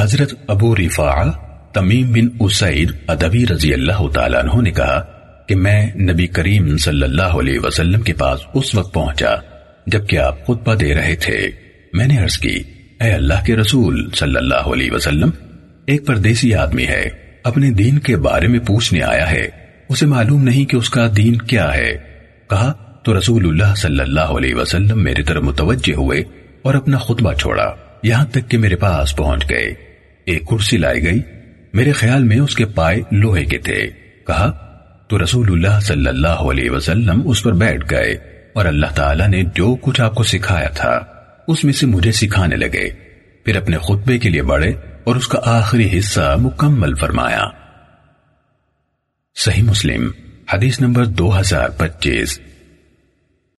حضرت ابو رفاع تمیم بن اسیر ادبی رضی اللہ تعالیٰ عنہ نے کہا کہ میں نبی کریم صلی اللہ علیہ وسلم کے پاس اس وقت پہنچا جبکہ آپ خطبہ دے رہے تھے۔ میں نے عرض کی، اے اللہ کے رسول صلی اللہ علیہ وسلم، ایک پردیسی آدمی ہے، اپنے دین کے بارے میں پوچھنے آیا ہے۔ اسے معلوم نہیں کہ اس کا دین کیا ہے۔ کہا، تو رسول اللہ صلی اللہ علیہ وسلم میری طرف متوجہ ہوئے اور اپنا خطبہ چھوڑا۔ یہاں تک کہ میرے پاس پہنچ گئے۔ ایک کرسی لائی گئی۔ میرے خیال میں اس کے پائے لوہے کے تھے۔ کہا، تو رسول اللہ صلی اللہ علیہ وسلم اس پر بیٹھ گئے اور اللہ تعالیٰ نے جو کچھ آپ کو سکھایا تھا، اس میں سے مجھے سکھانے لگے۔ پھر اپنے خطبے کے لیے بڑھے اور اس کا آخری حصہ مکمل فرمایا۔ صحیح مسلم، حدیث نمبر دو ہزار پچیس۔